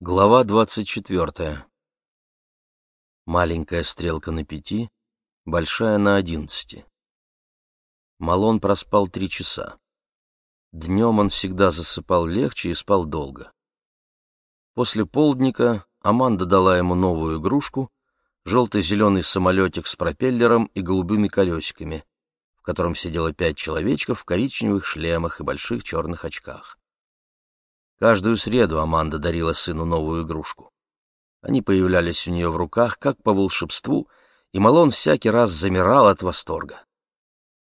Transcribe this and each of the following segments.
Глава двадцать четвертая. Маленькая стрелка на пяти, большая на одиннадцати. Малон проспал три часа. Днем он всегда засыпал легче и спал долго. После полдника Аманда дала ему новую игрушку, желто-зеленый самолетик с пропеллером и голубыми колесиками, в котором сидело пять человечков в коричневых шлемах и больших черных очках. Каждую среду Аманда дарила сыну новую игрушку. Они появлялись у нее в руках, как по волшебству, и Малон всякий раз замирал от восторга.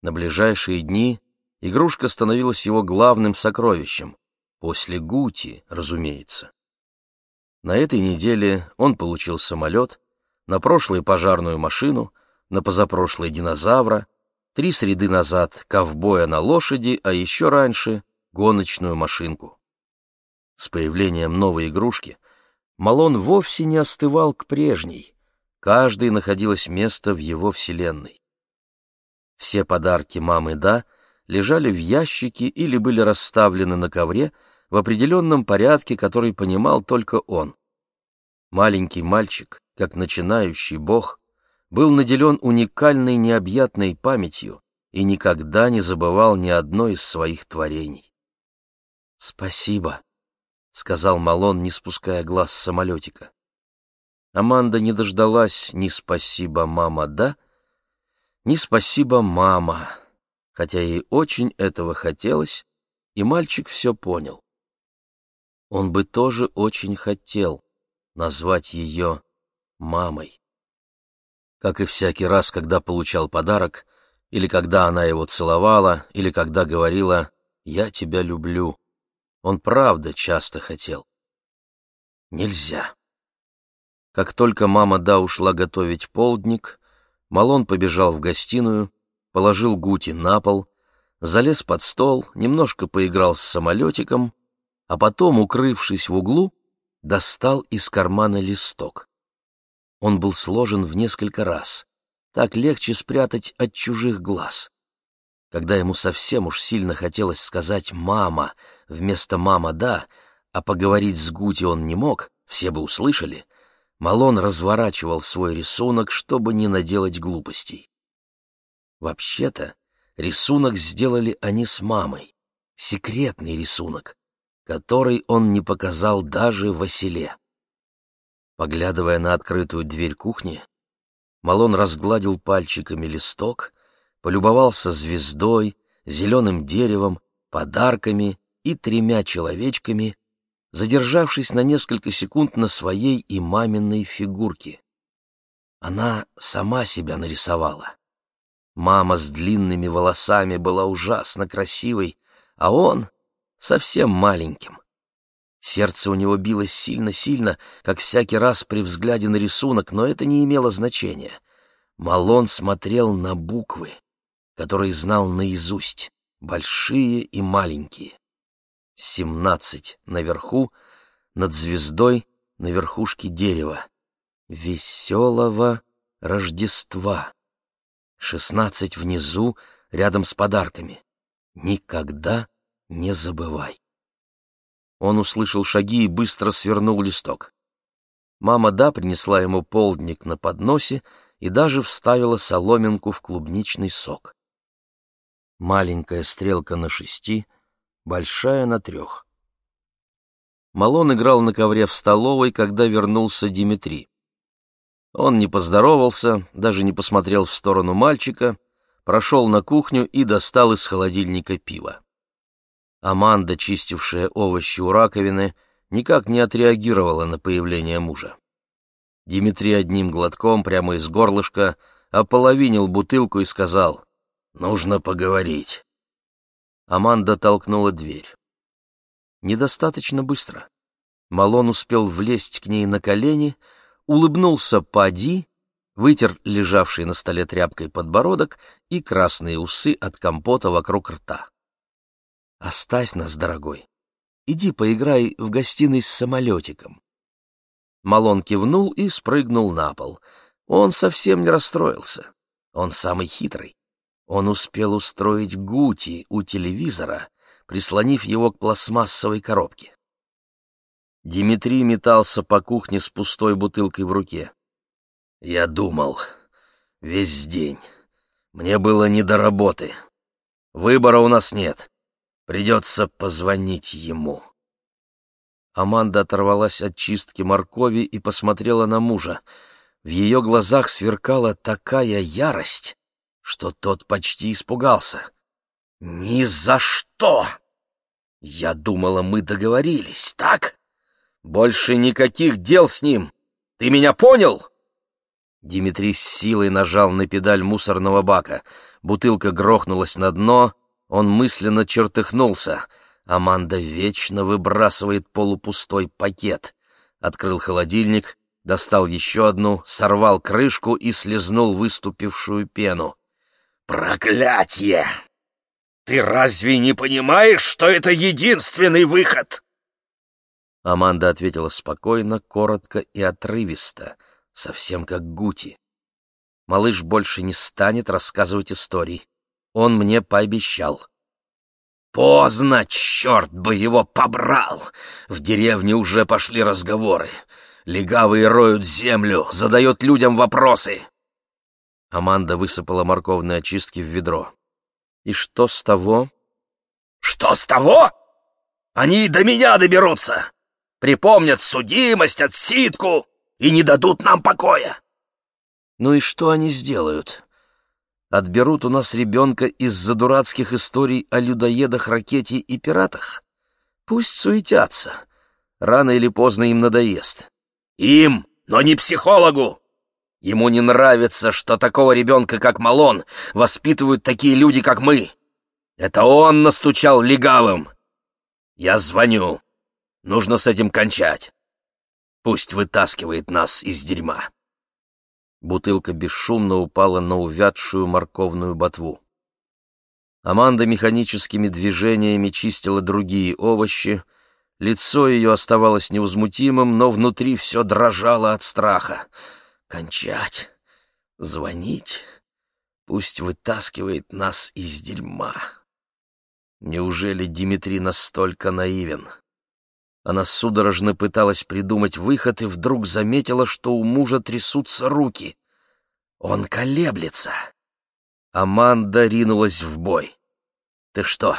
На ближайшие дни игрушка становилась его главным сокровищем, после Гути, разумеется. На этой неделе он получил самолет, на прошлой пожарную машину, на позапрошлой динозавра, три среды назад ковбоя на лошади, а еще раньше гоночную машинку. С появлением новой игрушки Малон вовсе не остывал к прежней, каждой находилось место в его вселенной. Все подарки мамы «да» лежали в ящике или были расставлены на ковре в определенном порядке, который понимал только он. Маленький мальчик, как начинающий бог, был наделен уникальной необъятной памятью и никогда не забывал ни одно из своих творений. «Спасибо», — сказал Малон, не спуская глаз с самолетика. Аманда не дождалась ни «спасибо, мама, да», ни «спасибо, мама», хотя ей очень этого хотелось, и мальчик все понял. Он бы тоже очень хотел назвать ее мамой. Как и всякий раз, когда получал подарок, или когда она его целовала, или когда говорила «я тебя люблю», он правда часто хотел. Нельзя. Как только мама Да ушла готовить полдник, Малон побежал в гостиную, положил Гути на пол, залез под стол, немножко поиграл с самолетиком, а потом, укрывшись в углу, достал из кармана листок. Он был сложен в несколько раз. Так легче спрятать от чужих глаз. Когда ему совсем уж сильно хотелось сказать «мама» вместо «мама, да», а поговорить с Гути он не мог, все бы услышали, Малон разворачивал свой рисунок, чтобы не наделать глупостей. Вообще-то, рисунок сделали они с мамой, секретный рисунок, который он не показал даже Василе. Поглядывая на открытую дверь кухни, Малон разгладил пальчиками листок полюбовался звездой, зеленым деревом, подарками и тремя человечками, задержавшись на несколько секунд на своей и маминой фигурке. Она сама себя нарисовала. Мама с длинными волосами была ужасно красивой, а он совсем маленьким. Сердце у него билось сильно-сильно, как всякий раз при взгляде на рисунок, но это не имело значения. Малон смотрел на буквы которые знал наизусть, большие и маленькие. Семнадцать наверху, над звездой, на верхушке дерева. Веселого Рождества. Шестнадцать внизу, рядом с подарками. Никогда не забывай. Он услышал шаги и быстро свернул листок. Мама Да принесла ему полдник на подносе и даже вставила соломинку в клубничный сок маленькая стрелка на шести, большая на трех. Малон играл на ковре в столовой, когда вернулся Димитрий. Он не поздоровался, даже не посмотрел в сторону мальчика, прошел на кухню и достал из холодильника пиво. Аманда, чистившая овощи у раковины, никак не отреагировала на появление мужа. Димитрий одним глотком прямо из горлышка ополовинил бутылку и сказал Нужно поговорить. Аманда толкнула дверь. Недостаточно быстро. Малон успел влезть к ней на колени, улыбнулся поди, вытер лежавший на столе тряпкой подбородок и красные усы от компота вокруг рта. «Оставь нас, дорогой. Иди поиграй в гостиной с самолетиком». Малон кивнул и спрыгнул на пол. Он совсем не расстроился. Он самый хитрый. Он успел устроить Гути у телевизора, прислонив его к пластмассовой коробке. Дмитрий метался по кухне с пустой бутылкой в руке. «Я думал. Весь день. Мне было не до работы. Выбора у нас нет. Придется позвонить ему». Аманда оторвалась от чистки моркови и посмотрела на мужа. В ее глазах сверкала такая ярость, что тот почти испугался. «Ни за что!» «Я думала, мы договорились, так? Больше никаких дел с ним! Ты меня понял?» Дмитрий с силой нажал на педаль мусорного бака. Бутылка грохнулась на дно, он мысленно чертыхнулся — Аманда вечно выбрасывает полупустой пакет. Открыл холодильник, достал еще одну, сорвал крышку и слезнул выступившую пену. «Проклятье! Ты разве не понимаешь, что это единственный выход?» Аманда ответила спокойно, коротко и отрывисто, совсем как Гути. Малыш больше не станет рассказывать историй. Он мне пообещал. Поздно, черт бы его побрал! В деревне уже пошли разговоры. Легавые роют землю, задают людям вопросы. Аманда высыпала морковные очистки в ведро. И что с того? Что с того? Они до меня доберутся. Припомнят судимость, отсидку и не дадут нам покоя. Ну и что они сделают? отберут у нас ребенка из-за дурацких историй о людоедах, ракете и пиратах? Пусть суетятся. Рано или поздно им надоест. Им, но не психологу! Ему не нравится, что такого ребенка, как Малон, воспитывают такие люди, как мы. Это он настучал легавым. Я звоню. Нужно с этим кончать. Пусть вытаскивает нас из дерьма. Бутылка бесшумно упала на увядшую морковную ботву. Аманда механическими движениями чистила другие овощи. Лицо ее оставалось невозмутимым, но внутри все дрожало от страха. Кончать, звонить, пусть вытаскивает нас из дерьма. Неужели Дмитрий настолько наивен? Она судорожно пыталась придумать выход и вдруг заметила, что у мужа трясутся руки. Он колеблется. Аманда ринулась в бой. «Ты что,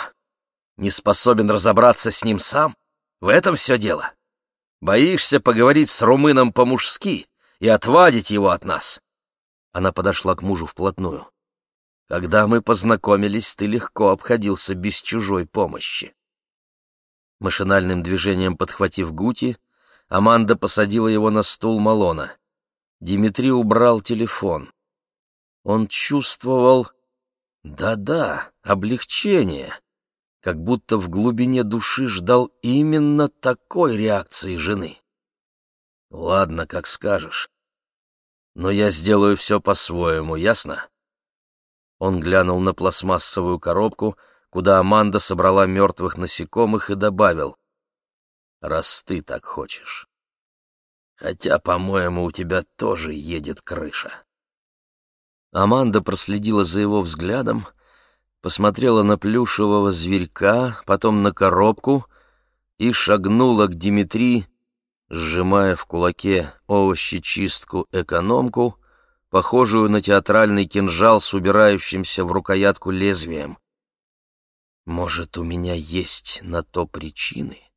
не способен разобраться с ним сам? В этом все дело? Боишься поговорить с румыном по-мужски и отвадить его от нас?» Она подошла к мужу вплотную. «Когда мы познакомились, ты легко обходился без чужой помощи. Машинальным движением подхватив Гути, Аманда посадила его на стул Малона. Дмитрий убрал телефон. Он чувствовал... Да-да, облегчение, как будто в глубине души ждал именно такой реакции жены. «Ладно, как скажешь. Но я сделаю все по-своему, ясно?» Он глянул на пластмассовую коробку — куда Аманда собрала мертвых насекомых и добавил, «Раз ты так хочешь. Хотя, по-моему, у тебя тоже едет крыша». Аманда проследила за его взглядом, посмотрела на плюшевого зверька, потом на коробку и шагнула к Димитри, сжимая в кулаке овощечистку-экономку, похожую на театральный кинжал с убирающимся в рукоятку лезвием. Может, у меня есть на то причины?